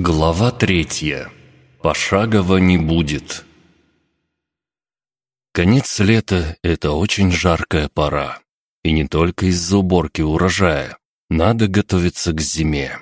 Глава третья. Пошагово не будет. Конец лета — это очень жаркая пора. И не только из-за уборки урожая. Надо готовиться к зиме.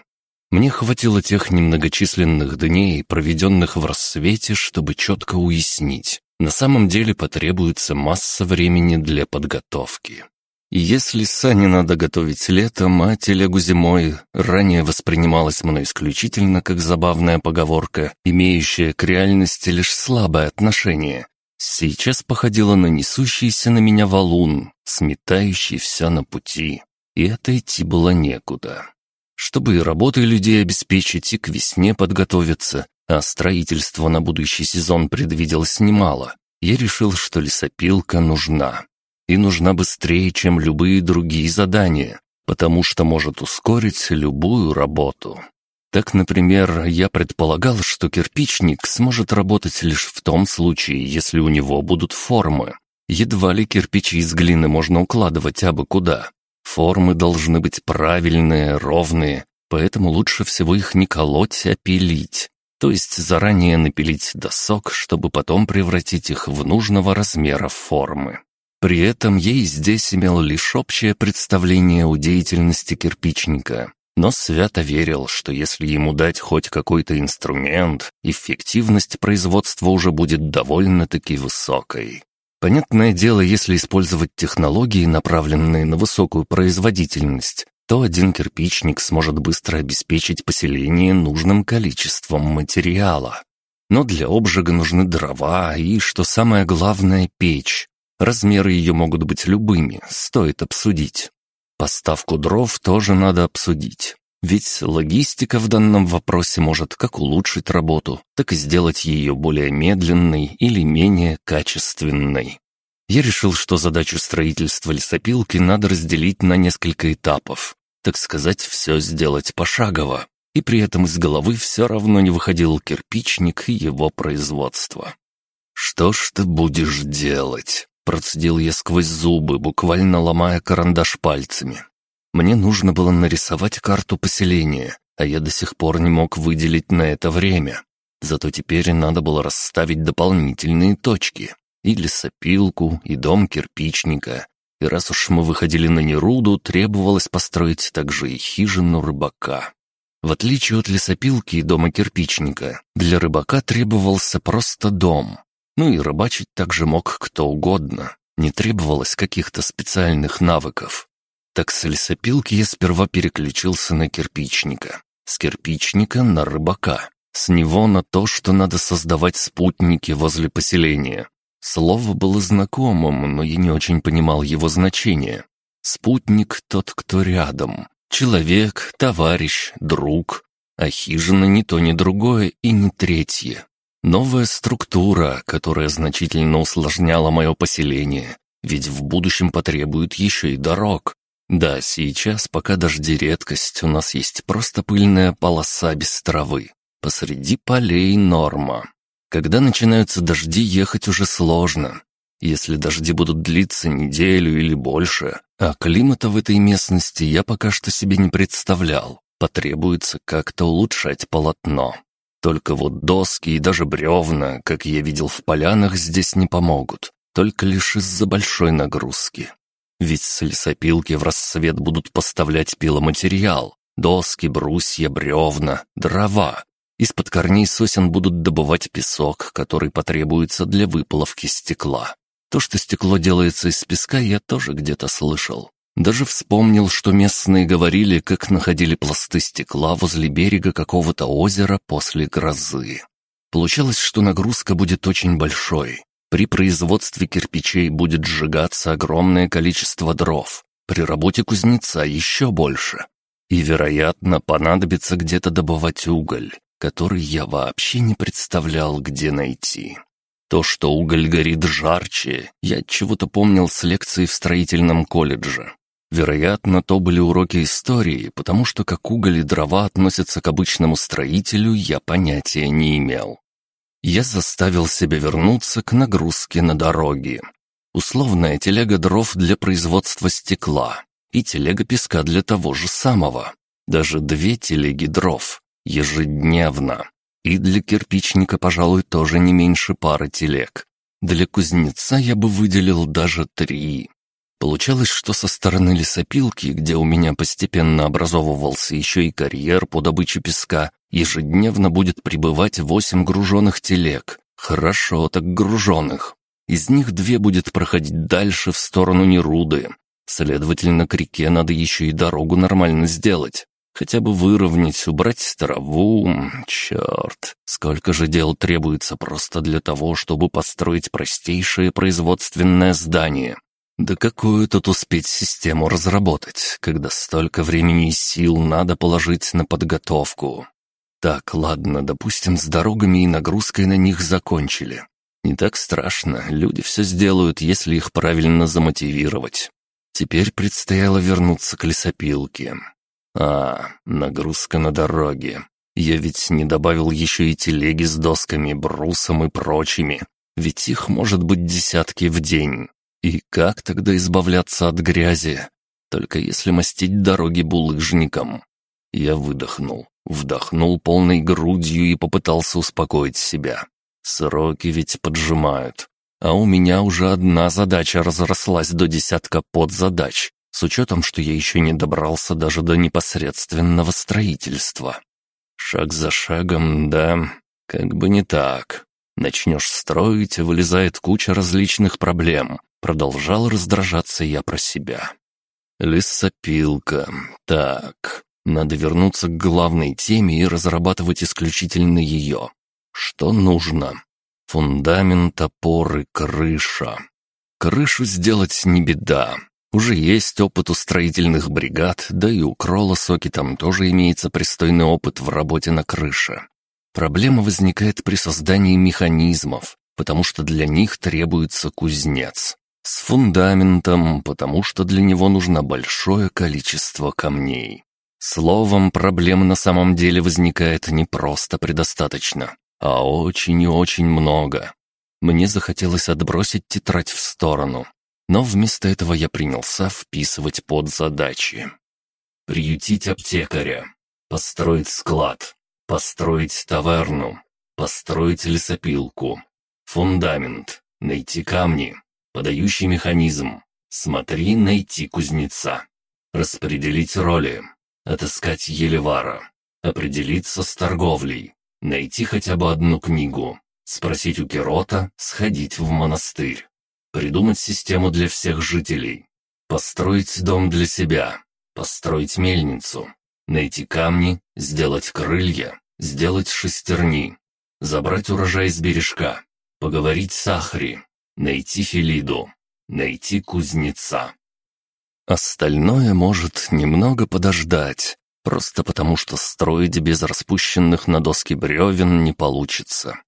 Мне хватило тех немногочисленных дней, проведенных в рассвете, чтобы четко уяснить. На самом деле потребуется масса времени для подготовки. Если сани надо готовить летом, а телегу зимой, ранее воспринималось мной исключительно как забавная поговорка, имеющая к реальности лишь слабое отношение, сейчас походила на несущийся на меня валун, сметающий все на пути. И отойти было некуда. Чтобы и работы людей обеспечить, и к весне подготовиться, а строительство на будущий сезон предвиделось немало, я решил, что лесопилка нужна и нужна быстрее, чем любые другие задания, потому что может ускорить любую работу. Так, например, я предполагал, что кирпичник сможет работать лишь в том случае, если у него будут формы. Едва ли кирпичи из глины можно укладывать абы куда. Формы должны быть правильные, ровные, поэтому лучше всего их не колоть, а пилить. То есть заранее напилить досок, чтобы потом превратить их в нужного размера формы. При этом ей здесь имел лишь общее представление о деятельности кирпичника, но свято верил, что если ему дать хоть какой-то инструмент, эффективность производства уже будет довольно-таки высокой. Понятное дело, если использовать технологии, направленные на высокую производительность, то один кирпичник сможет быстро обеспечить поселение нужным количеством материала. Но для обжига нужны дрова и, что самое главное, печь, Размеры ее могут быть любыми, стоит обсудить. Поставку дров тоже надо обсудить. Ведь логистика в данном вопросе может как улучшить работу, так и сделать ее более медленной или менее качественной. Я решил, что задачу строительства лесопилки надо разделить на несколько этапов, так сказать, все сделать пошагово, и при этом из головы все равно не выходил кирпичник и его производство. «Что ж ты будешь делать?» Процедил я сквозь зубы, буквально ломая карандаш пальцами. Мне нужно было нарисовать карту поселения, а я до сих пор не мог выделить на это время. Зато теперь надо было расставить дополнительные точки. И лесопилку, и дом кирпичника. И раз уж мы выходили на Неруду, требовалось построить также и хижину рыбака. В отличие от лесопилки и дома кирпичника, для рыбака требовался просто дом, ну и рыбачить также мог кто угодно. Не требовалось каких-то специальных навыков. Так с лесопилки я сперва переключился на кирпичника. С кирпичника на рыбака. С него на то, что надо создавать спутники возле поселения. Слово было знакомым, но я не очень понимал его значение. Спутник — тот, кто рядом. Человек, товарищ, друг. А хижина ни то, ни другое и не третье. Новая структура, которая значительно усложняла мое поселение, ведь в будущем потребует еще и дорог. Да, сейчас, пока дожди редкость, у нас есть просто пыльная полоса без травы. Посреди полей норма. Когда начинаются дожди, ехать уже сложно. Если дожди будут длиться неделю или больше, а климата в этой местности я пока что себе не представлял, потребуется как-то улучшать полотно. Только вот доски и даже бревна, как я видел в полянах, здесь не помогут, только лишь из-за большой нагрузки. Ведь с лесопилки в рассвет будут поставлять пиломатериал, доски, брусья, бревна, дрова. Из-под корней сосен будут добывать песок, который потребуется для выплавки стекла. То, что стекло делается из песка, я тоже где-то слышал. Даже вспомнил, что местные говорили, как находили пласты стекла возле берега какого-то озера после грозы. Получалось, что нагрузка будет очень большой. При производстве кирпичей будет сжигаться огромное количество дров, при работе кузнеца еще больше. И, вероятно, понадобится где-то добывать уголь, который я вообще не представлял, где найти. То, что уголь горит жарче, я чего-то помнил с лекции в строительном колледже. Вероятно, то были уроки истории, потому что как уголь и дрова относятся к обычному строителю, я понятия не имел. Я заставил себя вернуться к нагрузке на дороге. Условная телега дров для производства стекла и телега песка для того же самого. Даже две телеги дров. Ежедневно. И для кирпичника, пожалуй, тоже не меньше пары телег. Для кузнеца я бы выделил даже три. Получалось, что со стороны лесопилки, где у меня постепенно образовывался еще и карьер по добыче песка, ежедневно будет прибывать восемь груженных телег. Хорошо так груженных. Из них две будет проходить дальше в сторону Неруды. Следовательно, к реке надо еще и дорогу нормально сделать. Хотя бы выровнять, убрать траву. Черт, сколько же дел требуется просто для того, чтобы построить простейшее производственное здание. Да какую тут успеть систему разработать, когда столько времени и сил надо положить на подготовку? Так, ладно, допустим, с дорогами и нагрузкой на них закончили. Не так страшно, люди все сделают, если их правильно замотивировать. Теперь предстояло вернуться к лесопилке. А, нагрузка на дороге. Я ведь не добавил еще и телеги с досками, брусом и прочими. Ведь их может быть десятки в день. И как тогда избавляться от грязи? Только если мастить дороги булыжником. Я выдохнул, вдохнул полной грудью и попытался успокоить себя. Сроки ведь поджимают. А у меня уже одна задача разрослась до десятка подзадач, с учетом, что я еще не добрался даже до непосредственного строительства. Шаг за шагом, да, как бы не так. Начнешь строить, вылезает куча различных проблем. Продолжал раздражаться я про себя. Лесопилка. Так, надо вернуться к главной теме и разрабатывать исключительно ее. Что нужно? Фундамент, опоры, крыша. Крышу сделать не беда. Уже есть опыт у строительных бригад, да и у Кролла Соки там тоже имеется пристойный опыт в работе на крыше. Проблема возникает при создании механизмов, потому что для них требуется кузнец. С фундаментом, потому что для него нужно большое количество камней. Словом, проблем на самом деле возникает не просто предостаточно, а очень и очень много. Мне захотелось отбросить тетрадь в сторону, но вместо этого я принялся вписывать под задачи. Приютить аптекаря, построить склад, построить таверну, построить лесопилку, фундамент, найти камни, Подающий механизм. Смотри, найти кузнеца. Распределить роли. Отыскать Елевара. Определиться с торговлей. Найти хотя бы одну книгу. Спросить у Керота, сходить в монастырь. Придумать систему для всех жителей. Построить дом для себя. Построить мельницу. Найти камни, сделать крылья, сделать шестерни. Забрать урожай с бережка. Поговорить с Ахри, найти Филиду, найти кузнеца. Остальное может немного подождать, просто потому что строить без распущенных на доске бревен не получится.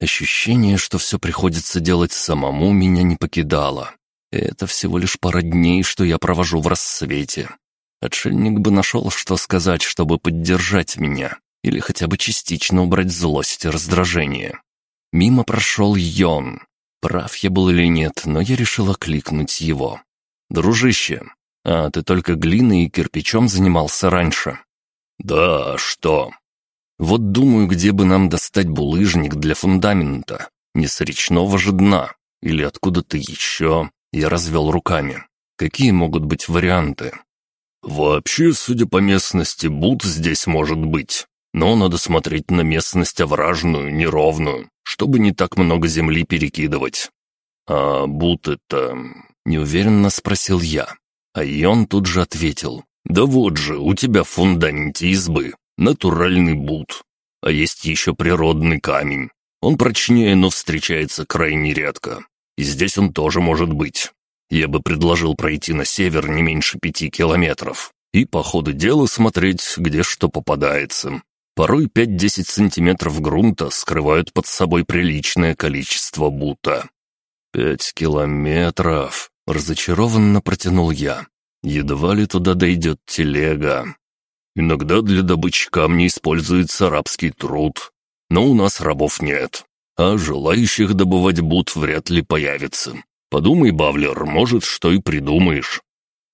Ощущение, что все приходится делать самому, меня не покидало. Это всего лишь пара дней, что я провожу в рассвете. Отшельник бы нашел, что сказать, чтобы поддержать меня, или хотя бы частично убрать злость и раздражение. Мимо прошел Йон, Прав я был или нет, но я решил окликнуть его. «Дружище, а ты только глиной и кирпичом занимался раньше?» «Да, что?» «Вот думаю, где бы нам достать булыжник для фундамента. Не с речного же дна. Или откуда-то еще?» Я развел руками. «Какие могут быть варианты?» «Вообще, судя по местности, бут здесь может быть. Но надо смотреть на местность овражную, неровную, чтобы не так много земли перекидывать. «А бут это...» — неуверенно спросил я. А и он тут же ответил. «Да вот же, у тебя в фундаменте избы. Натуральный бут. А есть еще природный камень. Он прочнее, но встречается крайне редко. И здесь он тоже может быть. Я бы предложил пройти на север не меньше пяти километров и по ходу дела смотреть, где что попадается. Порой 5-10 сантиметров грунта скрывают под собой приличное количество бута. «Пять километров!» — разочарованно протянул я. «Едва ли туда дойдет телега. Иногда для добычи камней используется рабский труд, но у нас рабов нет, а желающих добывать бут вряд ли появится. Подумай, Бавлер, может, что и придумаешь».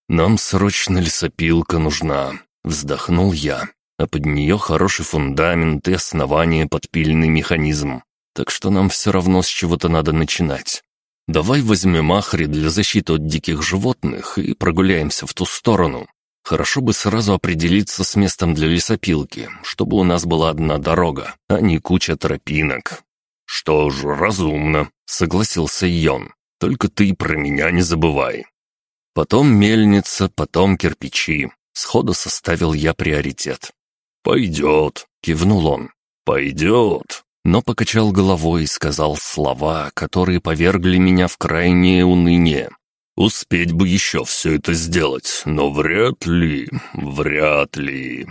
«Нам срочно лесопилка нужна», — вздохнул я. А под нее хороший фундамент и основание подпильный механизм. Так что нам все равно с чего-то надо начинать. Давай возьмем Ахри для защиты от диких животных и прогуляемся в ту сторону. Хорошо бы сразу определиться с местом для лесопилки, чтобы у нас была одна дорога, а не куча тропинок. «Что ж, разумно», — согласился Йон. «Только ты про меня не забывай». Потом мельница, потом кирпичи. Сходу составил я приоритет. «Пойдет», — кивнул он. «Пойдет», но покачал головой и сказал слова, которые повергли меня в крайнее уныние. Успеть бы еще все это сделать, но вряд ли, вряд ли.